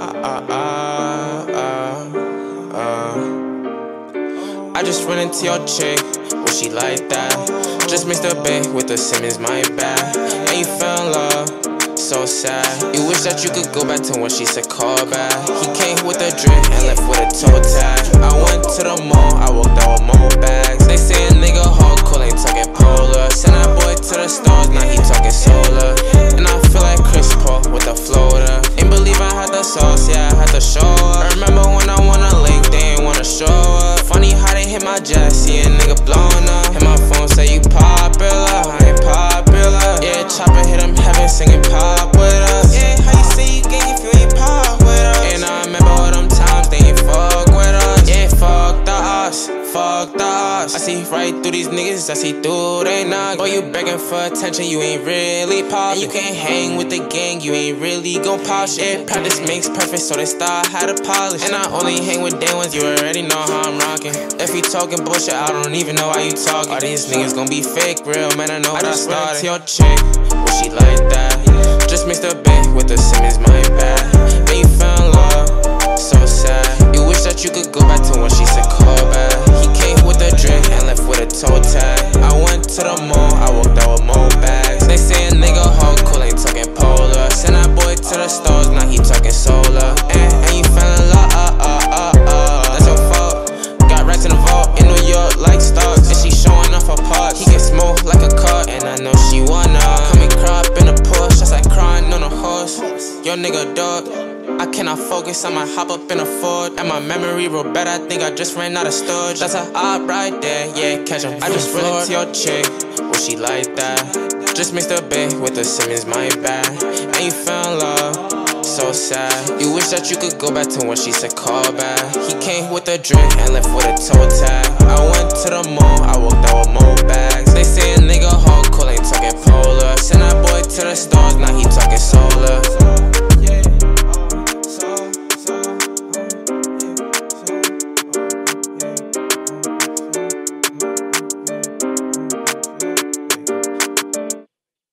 uh, uh, uh. I just run into your chick, well she like that. Just mixed a bit with the Simmons, my bad. And you fell in love, so sad. You wish that you could go back to when she said call back. He came with a drink and left with a toe tag. I went to the mall, I walked had to show up. Remember when I wanna link, they ain't wanna show up. Funny how they hit my jet, see a nigga blowing up. Hit my phone, say you popular, I ain't popular. Yeah, chopper hit him heaven, singing pop see right through these niggas, I see through they knock. Boy, you begging for attention, you ain't really pop. And you can't hang with the gang, you ain't really gon' pop shit. Practice makes perfect, so they start how to polish. And I only hang with day ones, you already know how I'm rocking. If you talking bullshit, I don't even know why you talking. All these niggas gon' be fake, real man, I know I just started. to your chick, well she like that. Just mixed a bit with the Simmons, my bad. And you Yo, nigga, dog. I cannot focus, I might hop up in a Ford. And my memory real bad, I think I just ran out of storage. That's a op right there, yeah, catch him. I just run into your chick, well, she like that. Just mixed a bit with the Simmons, my bad. And you fell in love, so sad. You wish that you could go back to when she said call back. He came with a drink and left with a toe tag. I went to the mall, I walked